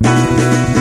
Música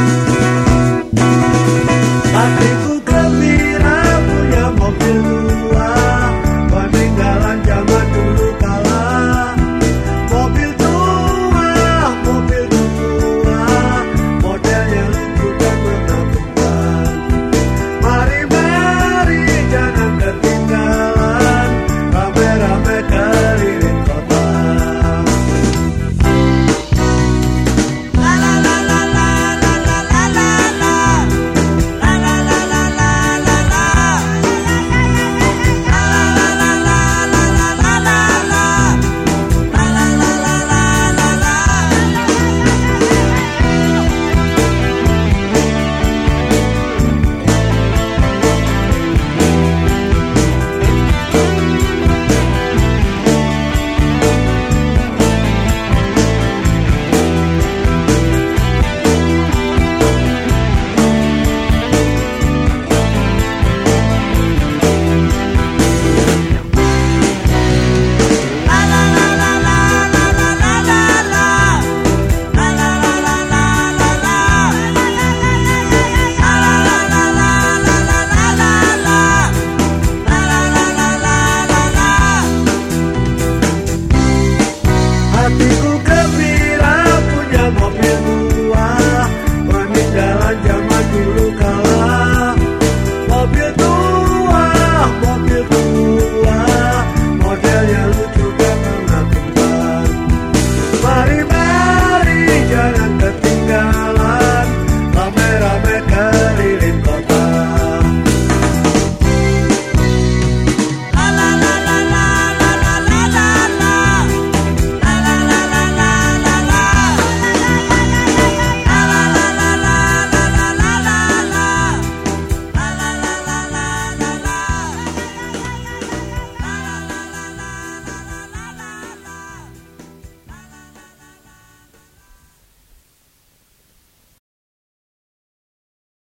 contigo.